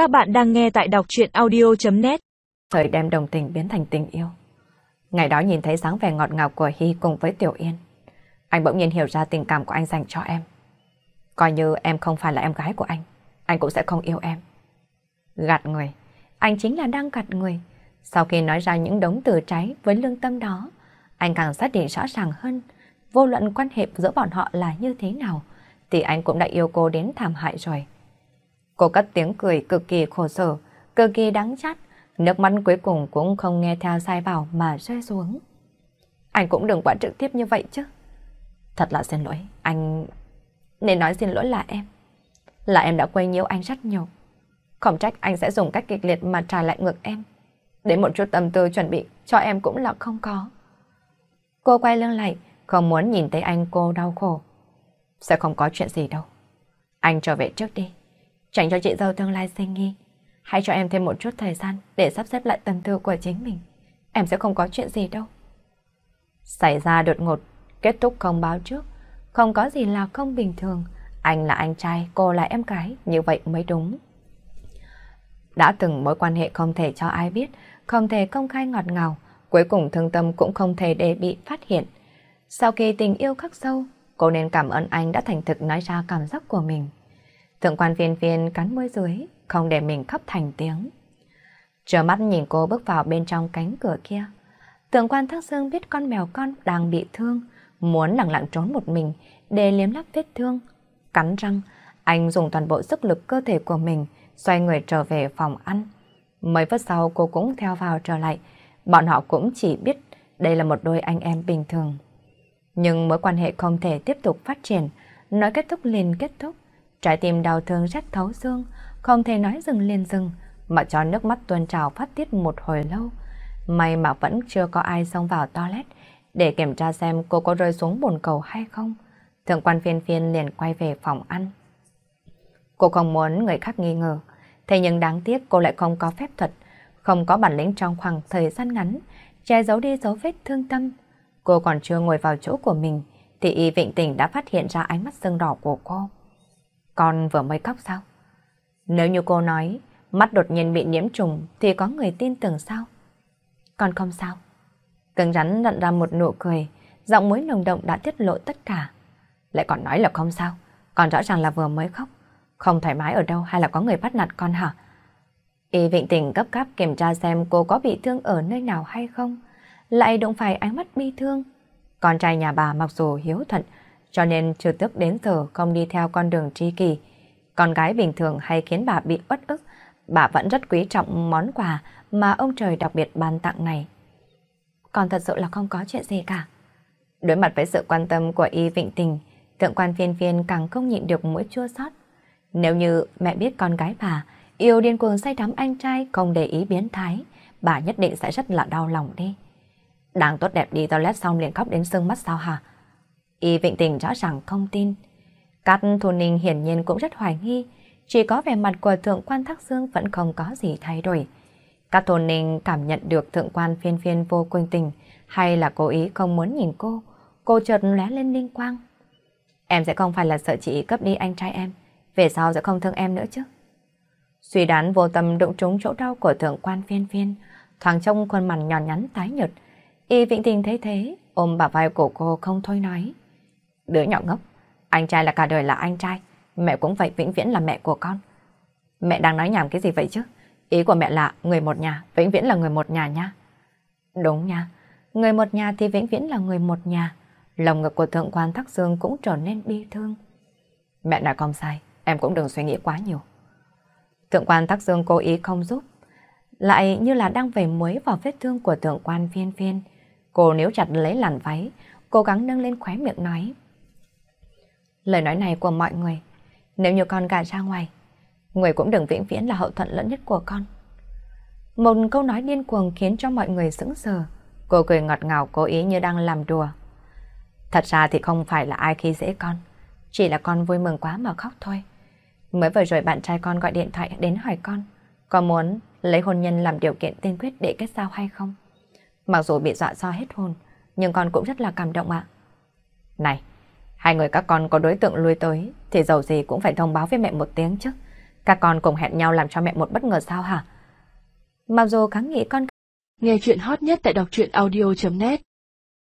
Các bạn đang nghe tại đọc truyện audio.net Thời đem đồng tình biến thành tình yêu. Ngày đó nhìn thấy dáng vẻ ngọt ngào của Hy cùng với Tiểu Yên. Anh bỗng nhiên hiểu ra tình cảm của anh dành cho em. Coi như em không phải là em gái của anh, anh cũng sẽ không yêu em. Gạt người, anh chính là đang gạt người. Sau khi nói ra những đống từ trái với lương tâm đó, anh càng xác định rõ ràng hơn, vô luận quan hệ giữa bọn họ là như thế nào, thì anh cũng đã yêu cô đến thảm hại rồi. Cô cất tiếng cười cực kỳ khổ sở, cực kỳ đáng chát, nước mắt cuối cùng cũng không nghe theo sai bảo mà rơi xuống. Anh cũng đừng quá trực tiếp như vậy chứ. Thật là xin lỗi, anh... Nên nói xin lỗi là em. Là em đã quay nhiễu anh rất nhiều. Không trách anh sẽ dùng cách kịch liệt mà trả lại ngược em. Đến một chút tâm tư chuẩn bị cho em cũng là không có. Cô quay lưng lại, không muốn nhìn thấy anh cô đau khổ. Sẽ không có chuyện gì đâu. Anh trở về trước đi. Tránh cho chị dâu tương lai sinh nghi. Hãy cho em thêm một chút thời gian để sắp xếp lại tâm tư của chính mình. Em sẽ không có chuyện gì đâu. Xảy ra đột ngột, kết thúc không báo trước. Không có gì là không bình thường. Anh là anh trai, cô là em gái, như vậy mới đúng. Đã từng mối quan hệ không thể cho ai biết, không thể công khai ngọt ngào, cuối cùng thương tâm cũng không thể để bị phát hiện. Sau khi tình yêu khắc sâu, cô nên cảm ơn anh đã thành thực nói ra cảm giác của mình. Thượng quan phiên phiên cắn môi dưới, không để mình khóc thành tiếng. Trở mắt nhìn cô bước vào bên trong cánh cửa kia. Thượng quan thác dương biết con mèo con đang bị thương, muốn lặng lặng trốn một mình để liếm lắp vết thương. Cắn răng, anh dùng toàn bộ sức lực cơ thể của mình, xoay người trở về phòng ăn. Mấy phút sau cô cũng theo vào trở lại, bọn họ cũng chỉ biết đây là một đôi anh em bình thường. Nhưng mối quan hệ không thể tiếp tục phát triển, nói kết thúc liền kết thúc. Trái tim đau thương rất thấu xương, không thể nói dừng liền dừng, mà cho nước mắt tuôn trào phát tiết một hồi lâu. May mà vẫn chưa có ai xông vào toilet để kiểm tra xem cô có rơi xuống bồn cầu hay không. Thượng quan phiên phiên liền quay về phòng ăn. Cô không muốn người khác nghi ngờ, thế nhưng đáng tiếc cô lại không có phép thuật, không có bản lĩnh trong khoảng thời gian ngắn, che giấu đi dấu vết thương tâm. Cô còn chưa ngồi vào chỗ của mình, thì y vịnh tình đã phát hiện ra ánh mắt sưng đỏ của cô. Con vừa mới khóc sao? Nếu như cô nói mắt đột nhiên bị nhiễm trùng thì có người tin tưởng sao? Con không sao. Cứng rắn nặn ra một nụ cười, giọng mũi nồng động đã tiết lộ tất cả. Lại còn nói là không sao, còn rõ ràng là vừa mới khóc. Không thoải mái ở đâu hay là có người bắt nạt con hả? Y vịnh tình gấp gáp kiểm tra xem cô có bị thương ở nơi nào hay không. Lại đụng phải ánh mắt bi thương. Con trai nhà bà mặc dù hiếu thuận, cho nên trừ tức đến giờ không đi theo con đường tri kỳ. Con gái bình thường hay khiến bà bị uất ức, bà vẫn rất quý trọng món quà mà ông trời đặc biệt ban tặng này. Còn thật sự là không có chuyện gì cả. Đối mặt với sự quan tâm của y vịnh tình, thượng quan phiên phiên càng không nhịn được mũi chua xót. Nếu như mẹ biết con gái bà yêu điên cuồng say đắm anh trai không để ý biến thái, bà nhất định sẽ rất là đau lòng đi. Đang tốt đẹp đi toilet xong liền khóc đến sưng mắt sao hả? Y Vịnh Tình rõ ràng không tin. Cát Thu Ninh hiển nhiên cũng rất hoài nghi, chỉ có vẻ mặt của Thượng quan Thác Dương vẫn không có gì thay đổi. Cát Thu Ninh cảm nhận được Thượng quan phiên phiên vô quên tình, hay là cố ý không muốn nhìn cô, cô chợt lóe lên linh quang. Em sẽ không phải là sợ chị cấp đi anh trai em, về sau sẽ không thương em nữa chứ. Suy đoán vô tâm đụng trúng chỗ đau của Thượng quan phiên phiên, thoáng trông khuôn mặt nhỏ nhắn tái nhợt. Y Vịnh Tình thấy thế, ôm bà vai của cô không thôi nói. Đứa nhỏ ngốc, anh trai là cả đời là anh trai, mẹ cũng vậy vĩnh viễn là mẹ của con. Mẹ đang nói nhảm cái gì vậy chứ? Ý của mẹ là người một nhà, vĩnh viễn là người một nhà nha. Đúng nha, người một nhà thì vĩnh viễn là người một nhà. Lòng ngực của thượng quan Thác Dương cũng trở nên bi thương. Mẹ nói không sai, em cũng đừng suy nghĩ quá nhiều. Thượng quan Thác Dương cố ý không giúp, lại như là đang vẩy muối vào vết thương của thượng quan phiên phiên. Cô nếu chặt lấy làn váy, cố gắng nâng lên khóe miệng nói. Lời nói này của mọi người, nếu như con gà ra ngoài, người cũng đừng vĩnh viễn là hậu thuận lẫn nhất của con. Một câu nói điên cuồng khiến cho mọi người sững sờ. Cô cười ngọt ngào cố ý như đang làm đùa. Thật ra thì không phải là ai khi dễ con, chỉ là con vui mừng quá mà khóc thôi. Mới vừa rồi bạn trai con gọi điện thoại đến hỏi con, có muốn lấy hôn nhân làm điều kiện tiên quyết để kết giao hay không? Mặc dù bị dọa do hết hồn nhưng con cũng rất là cảm động ạ. Này, Hai người các con có đối tượng lui tới, thì dầu gì cũng phải thông báo với mẹ một tiếng chứ. Các con cùng hẹn nhau làm cho mẹ một bất ngờ sao hả? Mặc dù kháng nghị con Nghe chuyện hot nhất tại đọc truyện audio.net